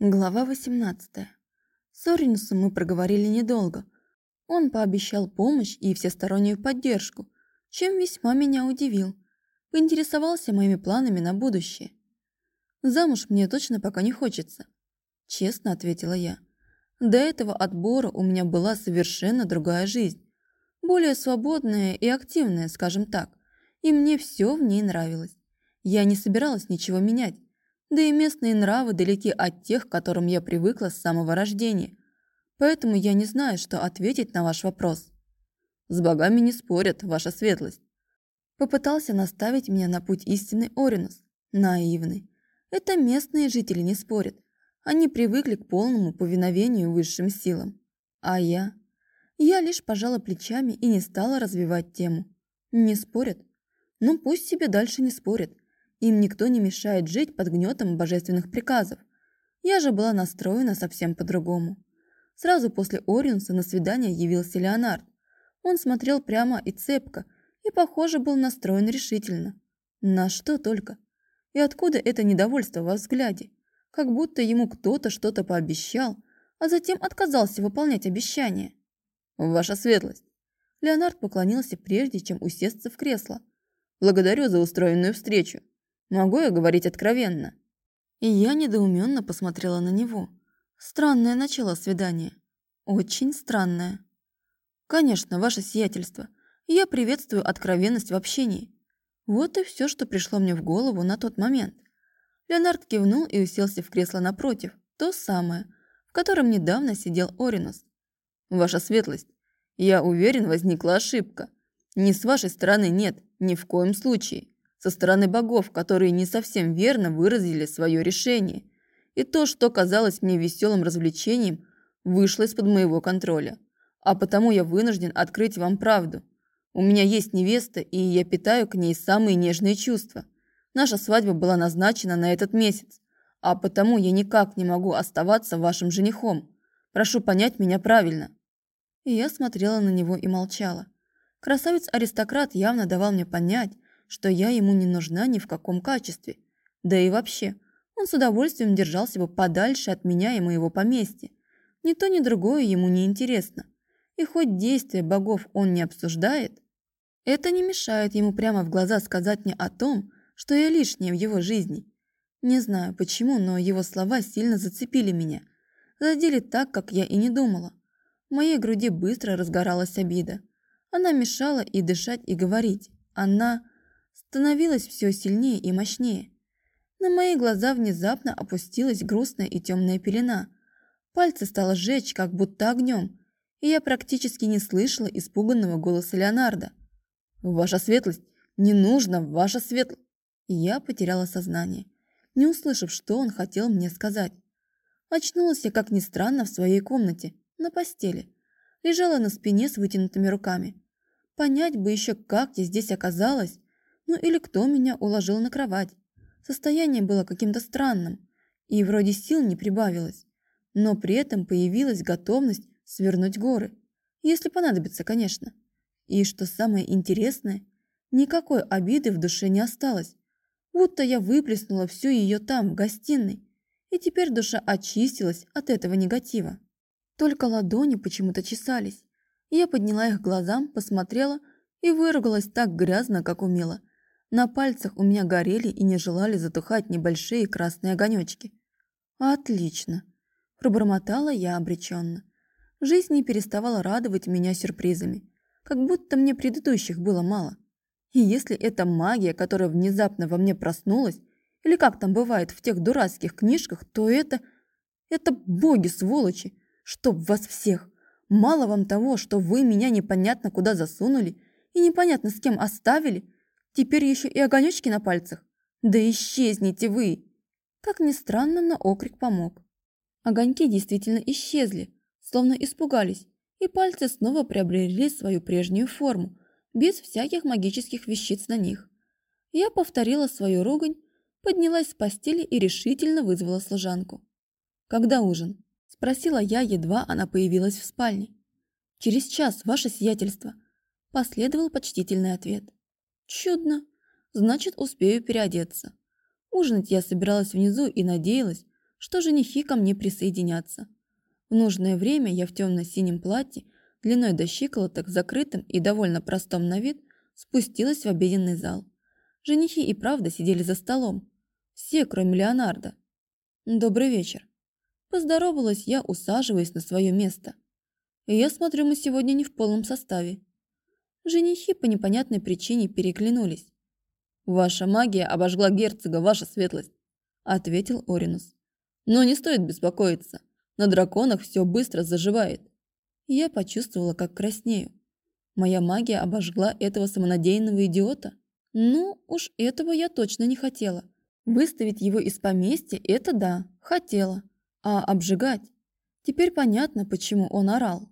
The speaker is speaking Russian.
Глава 18. С мы проговорили недолго. Он пообещал помощь и всестороннюю поддержку, чем весьма меня удивил. Поинтересовался моими планами на будущее. «Замуж мне точно пока не хочется», – честно ответила я. До этого отбора у меня была совершенно другая жизнь. Более свободная и активная, скажем так. И мне все в ней нравилось. Я не собиралась ничего менять да и местные нравы далеки от тех, к которым я привыкла с самого рождения. Поэтому я не знаю, что ответить на ваш вопрос. С богами не спорят, ваша светлость. Попытался наставить меня на путь истинный Оринус. Наивный. Это местные жители не спорят. Они привыкли к полному повиновению высшим силам. А я? Я лишь пожала плечами и не стала развивать тему. Не спорят? Ну пусть себе дальше не спорят. Им никто не мешает жить под гнетом божественных приказов. Я же была настроена совсем по-другому. Сразу после Ориенса на свидание явился Леонард. Он смотрел прямо и цепко, и, похоже, был настроен решительно. На что только? И откуда это недовольство во взгляде? Как будто ему кто-то что-то пообещал, а затем отказался выполнять обещание. «Ваша светлость!» Леонард поклонился прежде, чем усесться в кресло. «Благодарю за устроенную встречу. Могу я говорить откровенно?» И я недоуменно посмотрела на него. Странное начало свидания. Очень странное. «Конечно, ваше сиятельство. Я приветствую откровенность в общении». Вот и все, что пришло мне в голову на тот момент. Леонард кивнул и уселся в кресло напротив, то самое, в котором недавно сидел Оринус. «Ваша светлость, я уверен, возникла ошибка. Ни с вашей стороны нет, ни в коем случае со стороны богов, которые не совсем верно выразили свое решение. И то, что казалось мне веселым развлечением, вышло из-под моего контроля. А потому я вынужден открыть вам правду. У меня есть невеста, и я питаю к ней самые нежные чувства. Наша свадьба была назначена на этот месяц, а потому я никак не могу оставаться вашим женихом. Прошу понять меня правильно». И я смотрела на него и молчала. Красавец-аристократ явно давал мне понять, что я ему не нужна ни в каком качестве. Да и вообще, он с удовольствием держался бы подальше от меня и моего поместья. Ни то, ни другое ему не интересно. И хоть действия богов он не обсуждает, это не мешает ему прямо в глаза сказать мне о том, что я лишняя в его жизни. Не знаю почему, но его слова сильно зацепили меня. Задели так, как я и не думала. В моей груди быстро разгоралась обида. Она мешала и дышать, и говорить. Она становилось все сильнее и мощнее. На мои глаза внезапно опустилась грустная и темная пелена. Пальцы стало сжечь, как будто огнем, и я практически не слышала испуганного голоса Леонардо. «Ваша светлость! Не нужно, ваша светлость!» Я потеряла сознание, не услышав, что он хотел мне сказать. Очнулась я, как ни странно, в своей комнате, на постели. Лежала на спине с вытянутыми руками. Понять бы еще, как я здесь оказалась, ну или кто меня уложил на кровать. Состояние было каким-то странным, и вроде сил не прибавилось, но при этом появилась готовность свернуть горы, если понадобится, конечно. И что самое интересное, никакой обиды в душе не осталось, будто я выплеснула всю ее там, в гостиной, и теперь душа очистилась от этого негатива. Только ладони почему-то чесались. Я подняла их глазам, посмотрела и выругалась так грязно, как умела, на пальцах у меня горели и не желали затухать небольшие красные огонечки. «Отлично!» – пробормотала я обреченно. Жизнь не переставала радовать меня сюрпризами, как будто мне предыдущих было мало. И если это магия, которая внезапно во мне проснулась, или как там бывает в тех дурацких книжках, то это... Это боги-сволочи! Чтоб вас всех! Мало вам того, что вы меня непонятно куда засунули и непонятно с кем оставили – Теперь еще и огонечки на пальцах. Да исчезните вы!» Как ни странно, но окрик помог. Огоньки действительно исчезли, словно испугались, и пальцы снова приобрели свою прежнюю форму, без всяких магических вещиц на них. Я повторила свою ругань, поднялась с постели и решительно вызвала служанку. «Когда ужин?» – спросила я, едва она появилась в спальне. «Через час, ваше сиятельство», – последовал почтительный ответ. Чудно. Значит, успею переодеться. Ужинать я собиралась внизу и надеялась, что женихи ко мне присоединятся. В нужное время я в темно-синем платье, длиной до щиколоток, закрытым и довольно простом на вид, спустилась в обеденный зал. Женихи и правда сидели за столом. Все, кроме Леонардо. «Добрый вечер». Поздоровалась я, усаживаясь на свое место. я смотрю, мы сегодня не в полном составе. Женихи по непонятной причине переглянулись. «Ваша магия обожгла герцога, ваша светлость», – ответил Оринус. «Но не стоит беспокоиться. На драконах все быстро заживает». Я почувствовала, как краснею. Моя магия обожгла этого самонадеянного идиота? Ну, уж этого я точно не хотела. Выставить его из поместья – это да, хотела. А обжигать? Теперь понятно, почему он орал.